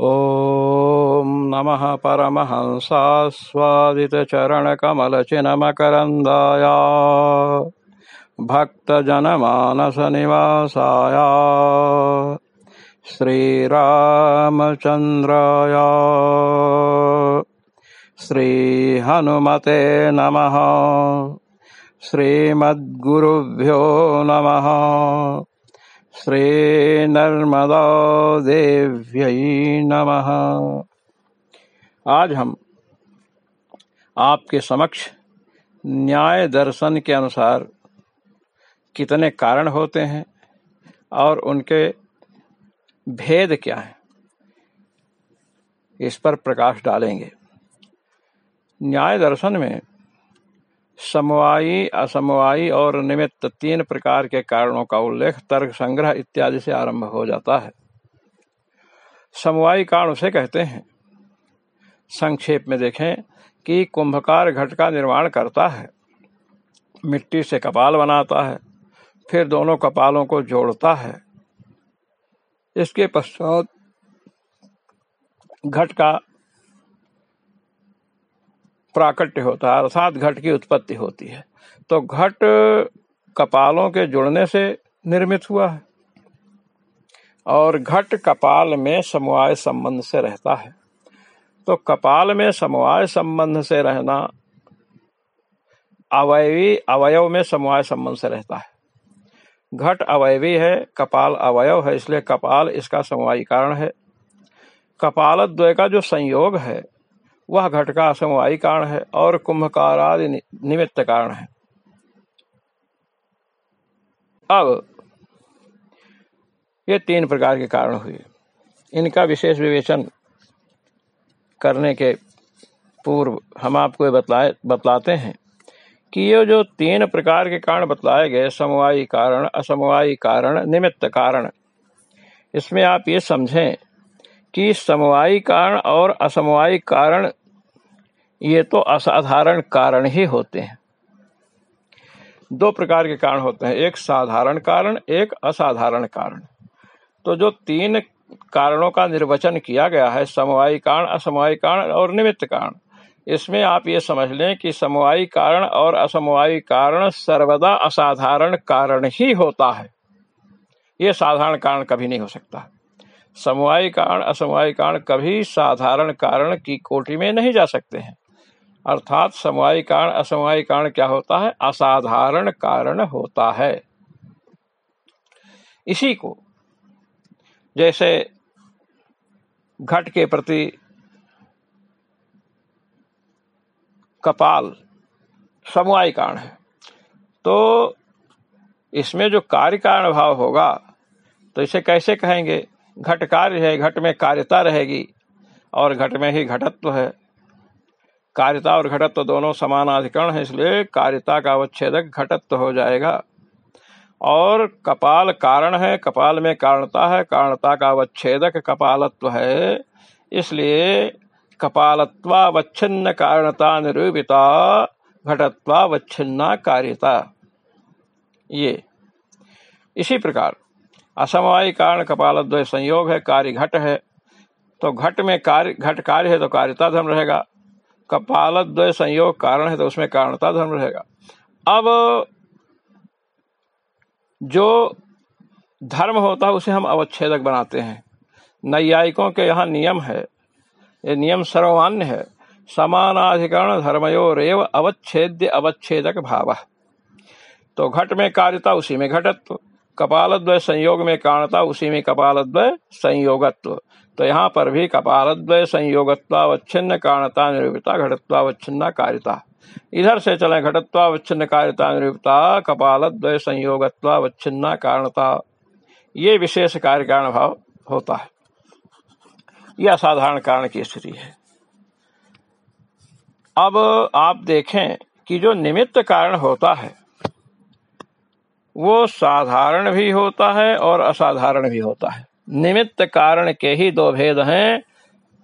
ॐ नमः परमहंसास्वादितचरणकमलचिनमकरन्दाय भक्तजनमानसनिवासाय श्रीरामचन्द्राय श्रीहनुमते नमः। श्रीमद्गुरुभ्यो नमः। श्रीनर्मदा देव्यै नमः। आज हम आपके समक्ष न्याय दर्शन के अनुसार कितने कारण होते हैं और उनके भेद क्या हैं, इस पर प्रकाश डालेंगे। न्याय दर्शन में समवायी, असमवायी और निमित्त तीन प्रकार के कारणों का उल्लेख, तर्क संग्रह इत्यादि से आरंभ हो जाता है। समवायी कारण उसे कहते हैं। संक्षेप में देखें कि कुंभकार घट का निर्माण करता है। मिट्टी से कपाल बनाता है, फिर दोनों कपालों को जोड़ता है। इसके पश्चात घट का प्राकट्य होता है, अर्थात घट की उत्पत्ति होती है। तो घट कपालों के जुड़ने से निर्मित हुआ है और घट कपाल में समवाय संबंध से रहता है। तो कपाल में समवाय संबंध से रहना अवयवी, अवयव में समवाय संबंध से रहता है। घट अवयवी है, कपाल अवयव है, इसलिए कपाल इसका समवायी कारण है। कपाल द्वय का जो संयोग है वह घट का असमवायी कारण है और कुंभकार आदि निमित्त कारण है। अब, ये तीन प्रकार के कारण हुए। इनका विशेष विवेचन करने के पूर्व हम आपको ये बतलाए, बतलाते हैं कि ये जो तीन प्रकार के कारण बतलाए गए, समवायी कारण, असमवायी कारण, निमित्त कारण, इसमें आप ये समझें कि समवायी कारण और असमवायी कारण ये तो असाधारण कारण ही होते हैं। दो प्रकार के कारण होते हैं, एक साधारण कारण, एक असाधारण कारण। तो जो तीन कारणों का निर्वचन किया गया है, समवायी कारण, असमवायी कारण और निमित्त कारण, इसमें आप ये समझ लें कि समवायी कारण और असमवायी कारण सर्वदा असाधारण कारण ही होता है। ये साधारण कारण कभी नहीं हो सकता। समवायी कारण, असमवायी कारण कभी साधारण कारण की कोटि में नहीं जा सकते हैं। अर्थात समवायी कारण, असमवायी कारण क्या होता है? असाधारण कारण होता है। इसी को, जैसे घट के प्रति कपाल समवाय कारण है तो इसमें जो कार्य कारण भाव होगा तो इसे कैसे कहेंगे? घट कार्य है, घट में कार्यता रहेगी, और घट में ही घटत्व है। कार्यता और घटत्व दोनों समानाधिकरण है, इसलिए कार्यता का अवच्छेदक घटत्व हो जाएगा। और कपाल कारण है, कपाल में कारणता है, कारणता का अवच्छेदक कपालत्व है, इसलिए कपालत्वावच्छिन्न कारणता निरूपिता, घटत्वावच्छिन्ना कार्यता ये। इसी प्रकार, असमवायी कारण कपालद्वय संयोग है, कार्य घट है तो घट में कार्य, घट कार्य है तो कार्यता धर्म रहेगा। कपालद्वय संयोग कारण है तो उसमें कारणता धर्म रहेगा। अब जो धर्म होता है उसे हम अवच्छेदक बनाते हैं। नैयायिकों के यहाँ नियम है, ये नियम सर्वमान्य है। समानाधिकरण धर्मयोरेव अवच्छेद्य अवच्छेदक भाव। तो घट में कार्यता उसी में घटत्व, कपालद्वय संयोग में कारणता उसी में कपालद्वय संयोगत्व। तो यहाँ पर भी कपालद्वय संयोगत्वावच्छिन्न कारणता निरूपिता घटत्वावच्छिन्ना कारिता। इधर से चले, घटत्वावच्छिन्न कारिता निरूपिता, कपालद्वय संयोगत्वावच्छिन्ना कारणता। ये विशेष कार्य कारण भाव होता है। यह असाधारण कारण की स्थिति है। अब आप देखें कि जो निमित्त कारण होता है, वो साधारण भी होता है और असाधारण भी होता है। निमित्त कारण के ही दो भेद हैं,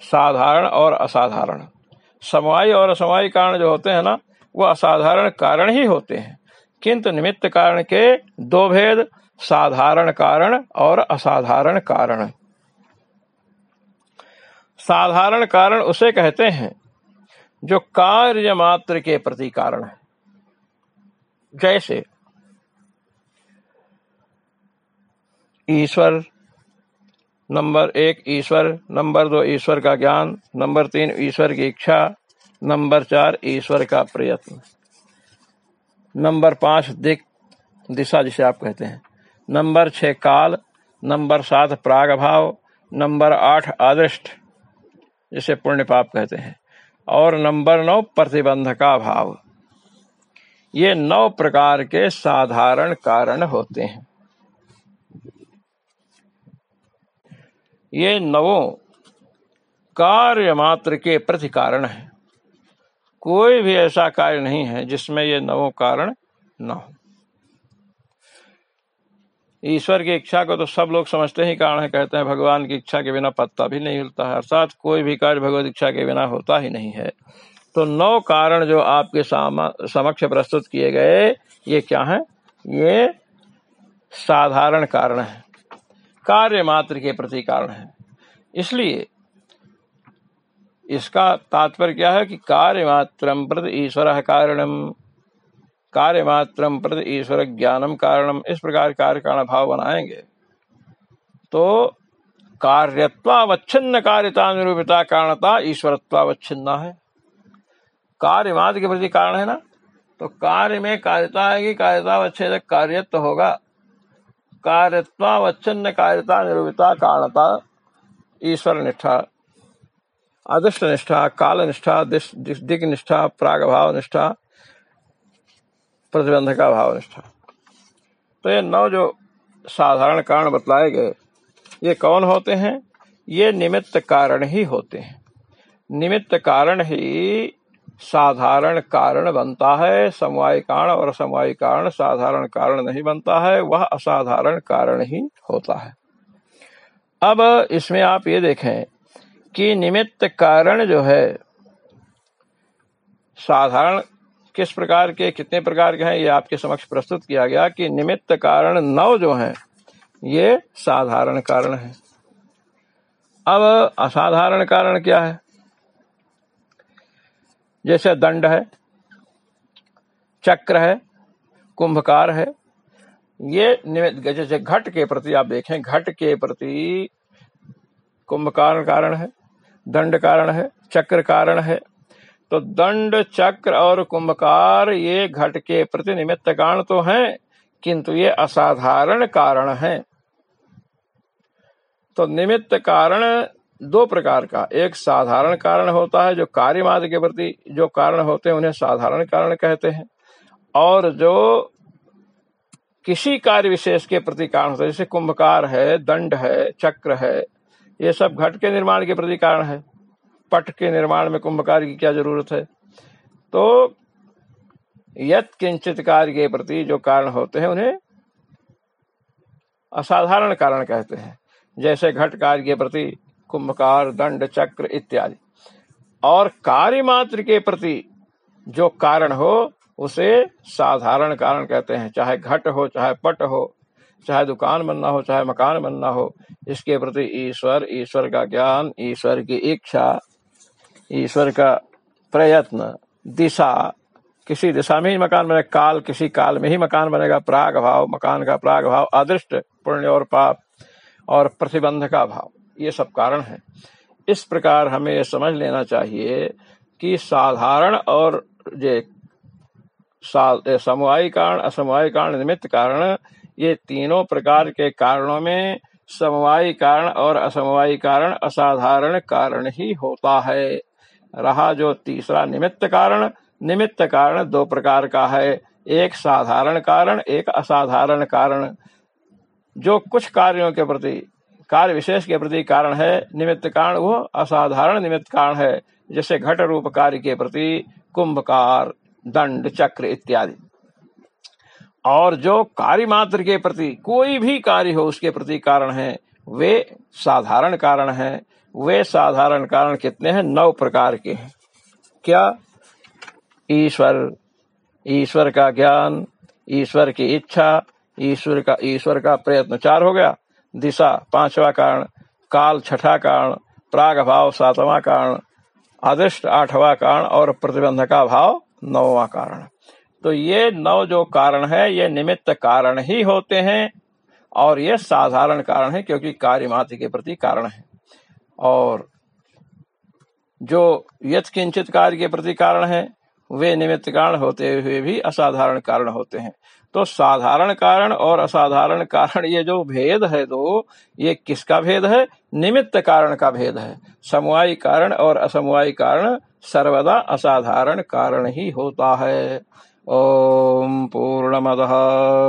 साधारण और असाधारण। समवाय और असमवाय कारण जो होते हैं ना, वो असाधारण कारण ही होते हैं। किंतु निमित्त कारण के दो भेद, साधारण कारण और असाधारण कारण। साधारण कारण उसे कहते हैं, जो कार्य मात्र के प्रति कारण है। जैसे, ईश्वर नंबर एक ईश्वर, नंबर दो ईश्वर का ज्ञान, नंबर तीन ईश्वर की इच्छा, नंबर चार ईश्वर का प्रयत्न। नंबर पाँच दिक, दिशा जिसे आप कहते हैं। नंबर छह काल, नंबर सात प्राग भाव नंबर आठ आदृष्ट जिसे पुण्य पाप कहते हैं। और नंबर नौ प्रतिबंध का भाव। ये नौ प्रकार के साधारण कारण होते हैं। ये नवों कार्य मात्र के प्रति कारण है। कोई भी ऐसा कार्य नहीं है जिसमें ये नवों कारण न हो। ईश्वर की इच्छा को तो सब लोग समझते ही कारण है, कहते हैं, भगवान की इच्छा के बिना पत्ता भी नहीं हिलता है। अर्थात कोई भी कार्य भगवत इच्छा के बिना होता ही नहीं है। तो नौ कारण जो आपके समक्ष प्रस्तुत किए गए, ये क्या है? ये साधारण कारण है। कार्य मात्र के प्रति कारण है। इसलिए इसका तात्पर्य क्या है कि कार्य मात्र प्रति ईश्वर कारणम कार्य मात्र प्रति ईश्वर ज्ञानम कारणम इस प्रकार कार्य कारण भाव बनाएँगे तो कार्यत्वावच्छिन्न कार्यता निरूपिता कारणता ईश्वरत्वावच्छिन्ना है। कार्य मात्र के प्रति कारण है ना? तो कार्य में कार्यता कि कार्यता अच्छे कार्यत्व होगा। कार्यत्वावच्छिन्न कार्यता निरूपिता कारणता ईश्वर निष्ठा अदृष्ट निष्ठा काल निष्ठा दिग निष्ठा प्रागभाव निष्ठा प्रतिबंध का भाव निष्ठा तो ये नौ जो साधारण कारण बतलाए गए, ये कौन होते हैं? ये निमित्त कारण ही होते हैं। निमित्त कारण ही साधारण कारण बनता है, समवाय कारण और समवाय कारण साधारण कारण नहीं बनता है, वह असाधारण कारण ही होता है। अब इसमें आप ये देखें कि निमित्त कारण जो है, साधारण किस प्रकार के, कितने प्रकार के हैं, ये आपके समक्ष प्रस्तुत किया गया कि निमित्त कारण नौ जो हैं, ये साधारण कारण है। अब असाधारण कारण क्या है? जैसे दंड है, चक्र है, कुंभकार है, ये निमित्त जैसे घट के प्रति आप देखें, घट के प्रति कुंभकार कारण है, दंड कारण है, चक्र कारण है। तो दंड, चक्र और कुंभकार ये घट के प्रति निमित्त कारण तो हैं, किंतु ये असाधारण कारण हैं। तो निमित्त कारण दो प्रकार का। एक साधारण कारण होता है जो कार्य के प्रति जो कारण होते हैं, उन्हें साधारण कारण कहते हैं। और जो किसी कार्य विशेष के प्रति कारण होता है, जैसे कुंभकार है, दंड है, चक्र है, ये सब घट के निर्माण के प्रति कारण है। पट के निर्माण में कुंभकार की क्या ज़रूरत है? तो यत किंचित कार्य के प्रति जो कारण होते हैं, उन्हें असाधारण कारण कहते हैं। जैसे घट कार्य के प्रति कुंभकार, दंड, चक्र इत्यादि। और कार्य मात्र के प्रति जो कारण हो, उसे साधारण कारण कहते हैं। चाहे घट हो, चाहे पट हो, चाहे दुकान बनना हो, चाहे मकान बनना हो, इसके प्रति ईश्वर ईश्वर का ज्ञान, ईश्वर की इच्छा, ईश्वर का प्रयत्न, दिशा, किसी दिशा में ही मकान बनेगा काल, किसी काल में ही मकान बनेगा, प्राग भाव, मकान का प्राग भाव, अदृष्ट, पुण्य और पाप, और प्रतिबंध का भाव। ये सब कारण है। इस प्रकार हमें समझ लेना चाहिए कि साधारण और जे समवायी कारण असमवायी कारण निमित्त कारण, ये तीनों प्रकार के कारणों में समवायी कारण और असमवायी कारण असाधारण कारण ही होता है। रहा जो तीसरा निमित्त कारण निमित्त कारण दो प्रकार का है। एक साधारण कारण, एक असाधारण कारण। जो कुछ कार्यों के प्रति कार्य विशेष के प्रति कारण है, निमित्त कारण वो असाधारण निमित्त कारण है, जैसे घट रूप कार्य के प्रति कुंभकार, दंड, चक्र इत्यादि। और जो कार्य मात्र के प्रति कोई भी कार्य हो, उसके प्रति कारण है, वे साधारण कारण है। वे साधारण कारण कितने हैं? नौ प्रकार के हैं। क्या? ईश्वर ईश्वर का ज्ञान, ईश्वर की इच्छा, ईश्वर का ईश्वर का प्रयत्न। चार हो गया। दिशा, पांचवा कारण, काल, छठा कारण, प्राग भाव सातवां कारण, अदृष्ट, आठवां कारण और प्रतिबंध का भाव नौवा कारण। तो ये नौ जो कारण है, ये निमित्त कारण ही होते हैं और ये साधारण कारण है क्योंकि कार्य मात्र के प्रति कारण है। और जो यथ किंचित कार्य के प्रति कारण है, वे निमित्त कारण होते हुए भी असाधारण कारण होते हैं। तो साधारण कारण और असाधारण कारण ये जो भेद है तो ये किसका भेद है? निमित्त कारण का भेद है। समवायी कारण और असमवायी कारण सर्वदा असाधारण कारण ही होता है। ओम पूर्णमद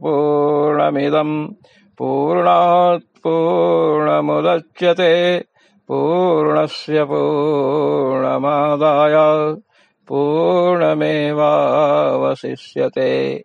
पूर्णमिदम पूर्णात् पूर्णमुदच्यते, पूर्णस्य पूर्णमादाय, पूर्णमेवावशिष्यते।